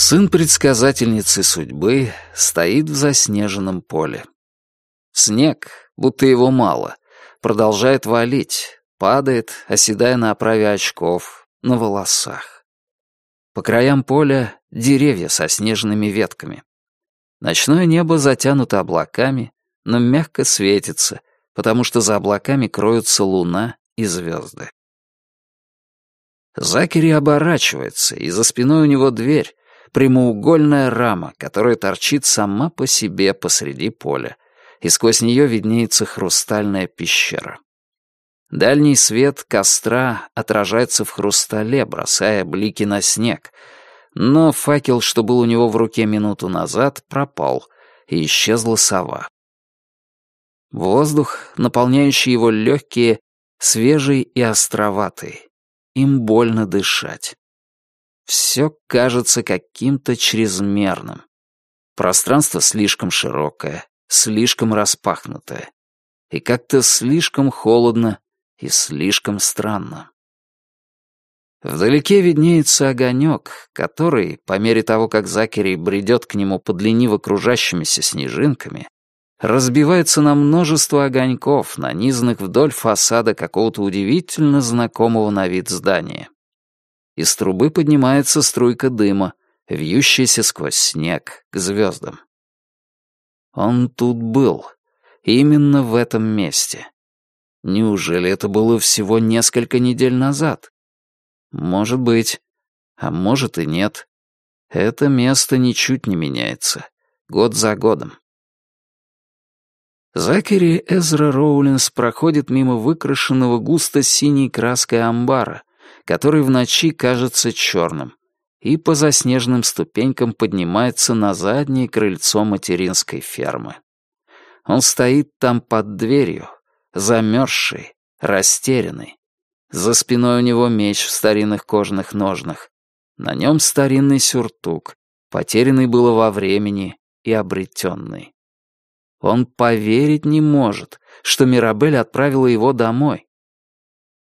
Сын предсказательницы судьбы стоит в заснеженном поле. Снег, будто его мало, продолжает валить, падает, оседая на оправе очков, на волосах. По краям поля деревья со снежными ветками. Ночное небо затянуто облаками, но мягко светится, потому что за облаками кроются луна и звезды. Закери оборачивается, и за спиной у него дверь, прямоугольная рама, которая торчит сама по себе посреди поля, и сквозь нее виднеется хрустальная пещера. Дальний свет костра отражается в хрустале, бросая блики на снег, но факел, что был у него в руке минуту назад, пропал, и исчезла сова. Воздух, наполняющий его легкие, свежий и островатый. Им больно дышать. Все кажется каким-то чрезмерным. Пространство слишком широкое, слишком распахнутое. И как-то слишком холодно и слишком странно. Вдалеке виднеется огонек, который, по мере того, как Закери бредет к нему под лениво кружащимися снежинками, разбивается на множество огоньков, нанизанных вдоль фасада какого-то удивительно знакомого на вид здания. Из трубы поднимается струйка дыма, вьющаяся сквозь снег к звездам. Он тут был, именно в этом месте. Неужели это было всего несколько недель назад? Может быть, а может и нет. Это место ничуть не меняется, год за годом. Закери Эзра Роулинс проходит мимо выкрашенного густо синей краской амбара, который в ночи кажется черным, и по заснеженным ступенькам поднимается на заднее крыльцо материнской фермы. Он стоит там под дверью, замерзший, растерянный, за спиной у него меч в старинных кожаных ножнах. На нем старинный сюртук, потерянный было во времени и обретенный. Он поверить не может, что Мирабель отправила его домой.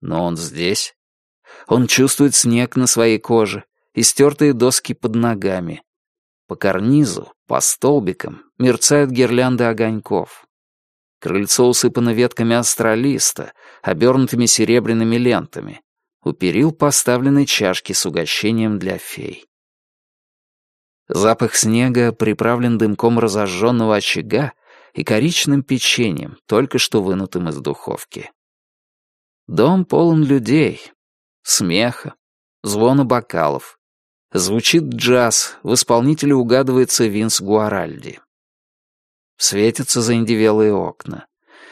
Но он здесь. Он чувствует снег на своей коже и стертые доски под ногами. По карнизу, по столбикам мерцают гирлянды огоньков. Крыльцо усыпано ветками астролиста, обернутыми серебряными лентами. У перил поставлены чашки с угощением для фей. Запах снега приправлен дымком разожженного очага и коричным печеньем, только что вынутым из духовки. Дом полон людей, смеха, звона бокалов. Звучит джаз, в исполнителе угадывается Винс Гуаральди. Светятся заиндевелые окна.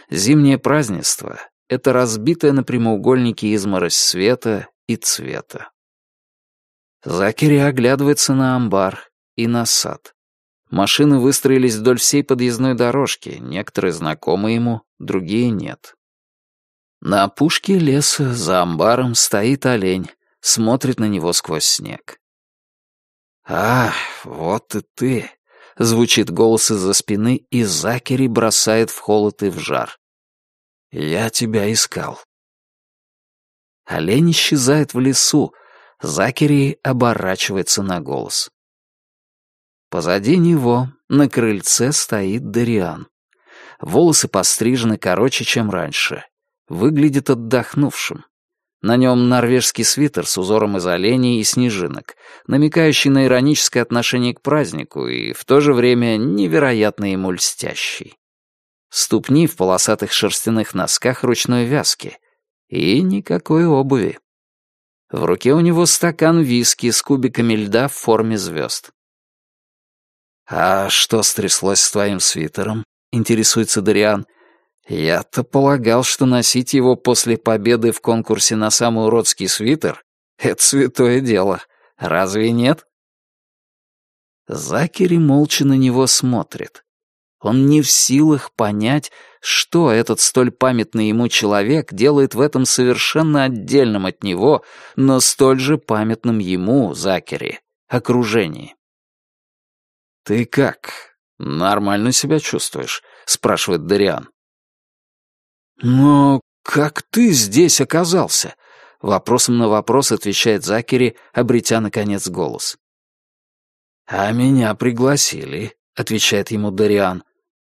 Зимнее празднество — это разбитая на прямоугольнике изморозь света и цвета. Закери оглядывается на амбар и на сад. Машины выстроились вдоль всей подъездной дорожки, некоторые знакомы ему, другие нет. На опушке леса за амбаром стоит олень, смотрит на него сквозь снег. «Ах, вот и ты!» Звучит голос из-за спины, и Закери бросает в холод и в жар. «Я тебя искал». Олень исчезает в лесу. Закери оборачивается на голос. Позади него на крыльце стоит Дариан. Волосы пострижены короче, чем раньше. Выглядит отдохнувшим. На нем норвежский свитер с узором из оленей и снежинок, намекающий на ироническое отношение к празднику и в то же время невероятно ему льстящий. Ступни в полосатых шерстяных носках ручной вязки. И никакой обуви. В руке у него стакан виски с кубиками льда в форме звезд. «А что стряслось с твоим свитером?» — интересуется Дариан. Я-то полагал, что носить его после победы в конкурсе на самый уродский свитер — это святое дело. Разве нет? Закери молча на него смотрит. Он не в силах понять, что этот столь памятный ему человек делает в этом совершенно отдельном от него, но столь же памятном ему, Закери, окружении. «Ты как? Нормально себя чувствуешь?» — спрашивает Дариан. «Но как ты здесь оказался?» Вопросом на вопрос отвечает Закери, обретя, наконец, голос. «А меня пригласили», — отвечает ему Дариан.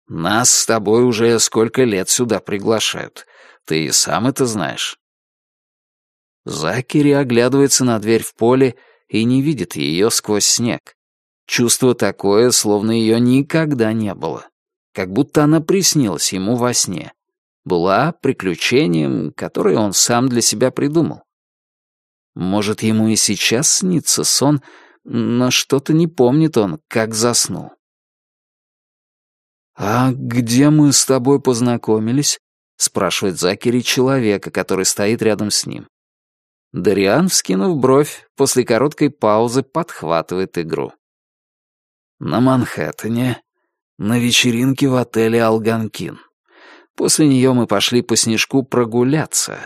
«Нас с тобой уже сколько лет сюда приглашают. Ты и сам это знаешь». Закери оглядывается на дверь в поле и не видит ее сквозь снег. Чувство такое, словно ее никогда не было. Как будто она приснилась ему во сне. Была приключением, которое он сам для себя придумал. Может, ему и сейчас снится сон, но что-то не помнит он, как заснул. «А где мы с тобой познакомились?» — спрашивает Закери человека, который стоит рядом с ним. Дариан, вскинув бровь, после короткой паузы подхватывает игру. «На Манхэттене, на вечеринке в отеле «Алганкин». После нее мы пошли по снежку прогуляться,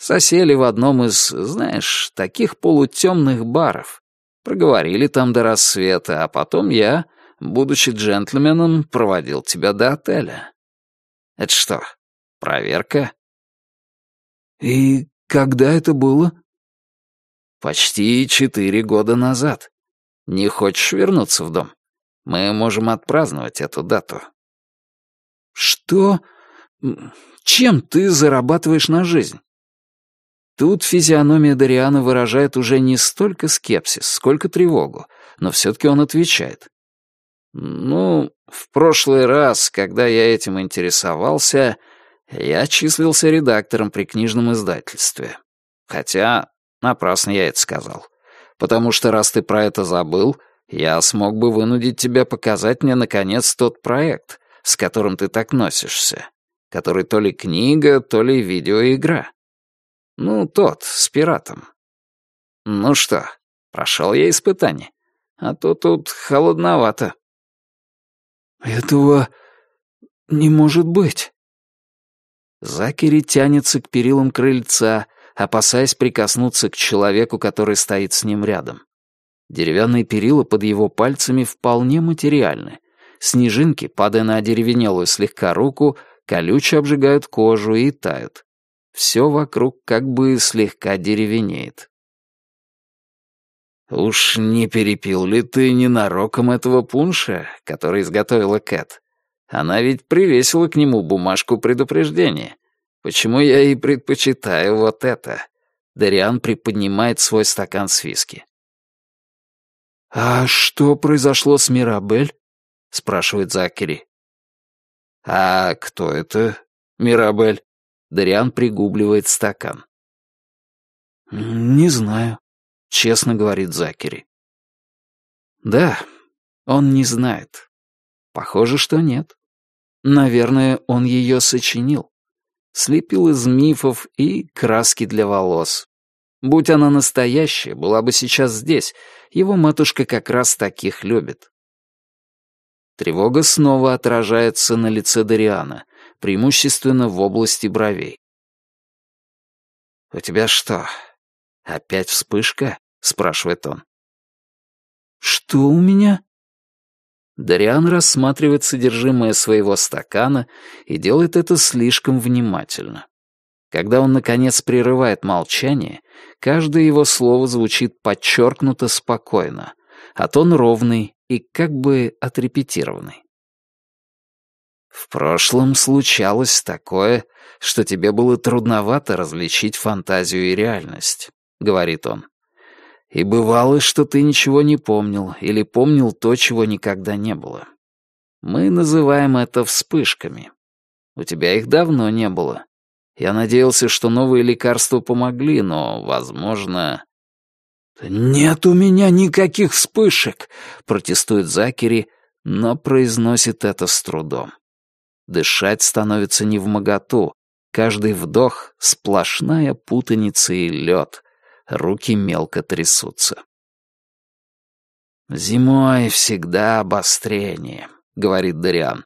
засели в одном из, знаешь, таких полутемных баров. Проговорили там до рассвета, а потом я, будучи джентльменом, проводил тебя до отеля. Это что, проверка? И когда это было? Почти четыре года назад. Не хочешь вернуться в дом? Мы можем отпраздновать эту дату. Что? Чем ты зарабатываешь на жизнь? Тут физиономия Дариана выражает уже не столько скепсис, сколько тревогу, но все-таки он отвечает. «Ну, в прошлый раз, когда я этим интересовался, я числился редактором при книжном издательстве. Хотя напрасно я это сказал. Потому что раз ты про это забыл, я смог бы вынудить тебя показать мне, наконец, тот проект, с которым ты так носишься, который то ли книга, то ли видеоигра. Ну, тот, с пиратом. Ну что, прошел я испытание. А то тут холодновато. Этого не может быть. Закери тянется к перилам крыльца, опасаясь прикоснуться к человеку, который стоит с ним рядом. Деревянные перила под его пальцами вполне материальны. Снежинки, падая на одеревенелую слегка руку, колюче обжигают кожу и тают. Все вокруг как бы слегка деревенеет. «Уж не перепил ли ты ненароком этого пунша, который изготовила Кэт? Она ведь привесила к нему бумажку предупреждения. Почему я и предпочитаю вот это?» Дариан приподнимает свой стакан с виски. «А что произошло с Мирабель?» — спрашивает Закери. «А кто это, Мирабель?» Дариан пригубливает стакан. «Не знаю», — честно говорит Закери. «Да, он не знает. Похоже, что нет. Наверное, он ее сочинил. Слепил из мифов и краски для волос. Будь она настоящая, была бы сейчас здесь. Его матушка как раз таких любит». Тревога снова отражается на лице Дариана — преимущественно в области бровей. «У тебя что, опять вспышка?» — спрашивает он. «Что у меня?» Дариан рассматривает содержимое своего стакана и делает это слишком внимательно. Когда он, наконец, прерывает молчание, каждое его слово звучит подчеркнуто спокойно, а тон ровный и как бы отрепетированный. В прошлом случалось такое, что тебе было трудновато различить фантазию и реальность, говорит он. И бывало, что ты ничего не помнил или помнил то, чего никогда не было. Мы называем это вспышками. У тебя их давно не было. Я надеялся, что новые лекарства помогли, но, возможно... «Нет у меня никаких вспышек!» — протестует Закери, но произносит это с трудом. Дышать становится невмоготу. Каждый вдох — сплошная путаница и лед. Руки мелко трясутся. «Зимой всегда обострение», — говорит Дариан.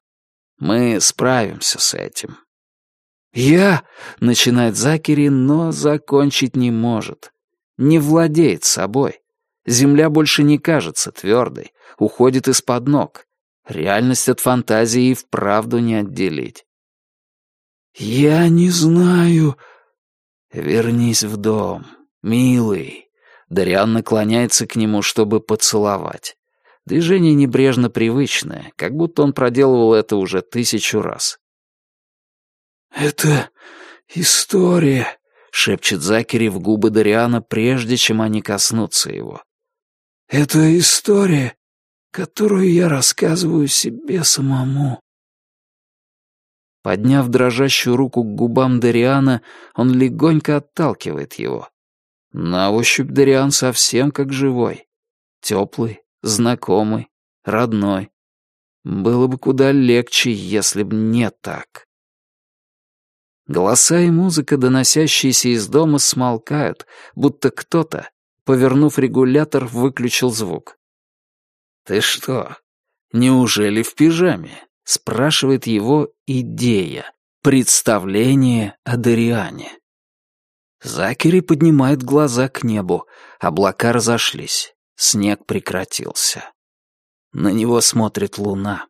«Мы справимся с этим». «Я...» — начинает Закери, но закончить не может. Не владеет собой. Земля больше не кажется твердой, уходит из-под ног. Реальность от фантазии и вправду не отделить. «Я не знаю...» «Вернись в дом, милый». Дариан наклоняется к нему, чтобы поцеловать. Движение небрежно привычное, как будто он проделывал это уже тысячу раз. «Это история», — шепчет Закери в губы Дариана, прежде чем они коснутся его. «Это история, которую я рассказываю себе самому». Подняв дрожащую руку к губам Дариана, он легонько отталкивает его. На ощупь Дариан совсем как живой. Теплый, знакомый, родной. Было бы куда легче, если б не так. Голоса и музыка, доносящиеся из дома, смолкают, будто кто-то, повернув регулятор, выключил звук. «Ты что, неужели в пижаме?» — спрашивает его идея, представление о Дариане. Закери поднимает глаза к небу, облака разошлись. Снег прекратился. На него смотрит луна.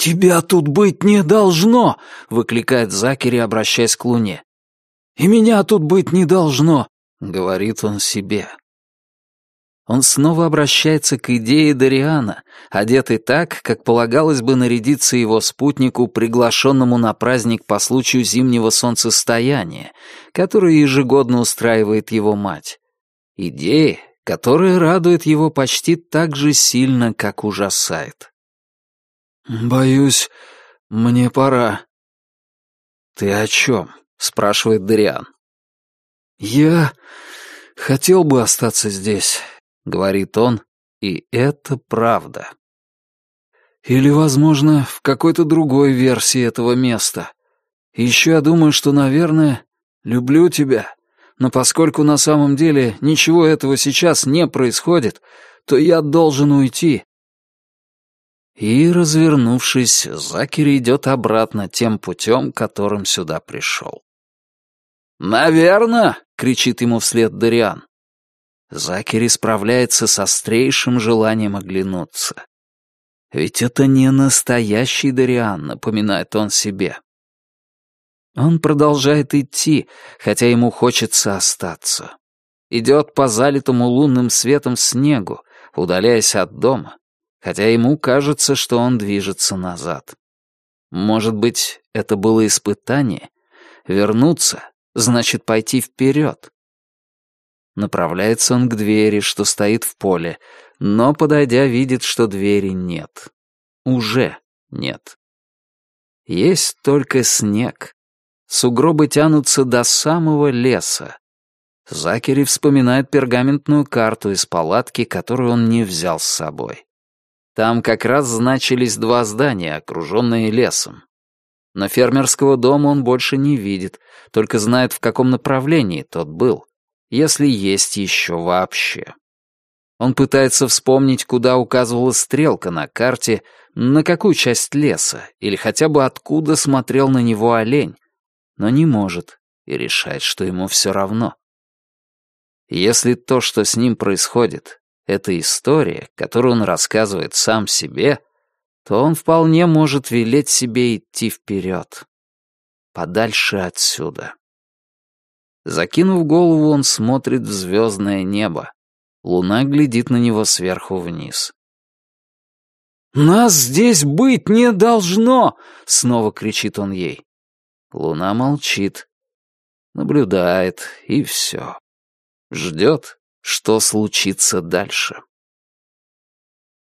«Тебя тут быть не должно!» — выкликает Закери, обращаясь к луне. «И меня тут быть не должно!» — говорит он себе. Он снова обращается к идее Дариана, одетый так, как полагалось бы нарядиться его спутнику, приглашенному на праздник по случаю зимнего солнцестояния, которое ежегодно устраивает его мать. Идея, которая радует его почти так же сильно, как ужасает. «Боюсь, мне пора». «Ты о чем?» — спрашивает Дариан. «Я хотел бы остаться здесь», — говорит он, и это правда. «Или, возможно, в какой-то другой версии этого места. еще я думаю, что, наверное, люблю тебя». Но поскольку на самом деле ничего этого сейчас не происходит, то я должен уйти. И, развернувшись, Закери идет обратно тем путем, которым сюда пришел. «Наверно!» — кричит ему вслед Дариан. Закери справляется с острейшим желанием оглянуться. Ведь это не настоящий Дариан, напоминает он себе. Он продолжает идти, хотя ему хочется остаться. Идет по залитому лунным светом снегу, удаляясь от дома, хотя ему кажется, что он движется назад. Может быть, это было испытание? Вернуться значит пойти вперед. Направляется он к двери, что стоит в поле, но, подойдя, видит, что двери нет. Уже нет. Есть только снег, Сугробы тянутся до самого леса. Закери вспоминает пергаментную карту из палатки, которую он не взял с собой. Там как раз значились два здания, окруженные лесом. Но фермерского дома он больше не видит, только знает, в каком направлении тот был, если есть еще вообще. Он пытается вспомнить, куда указывала стрелка на карте, на какую часть леса, или хотя бы откуда смотрел на него олень, но не может и решает, что ему все равно. Если то, что с ним происходит, это история, которую он рассказывает сам себе, то он вполне может велеть себе идти вперед, подальше отсюда. Закинув голову, он смотрит в звездное небо. Луна глядит на него сверху вниз. «Нас здесь быть не должно!» — снова кричит он ей. Луна молчит, наблюдает, и все. Ждет, что случится дальше.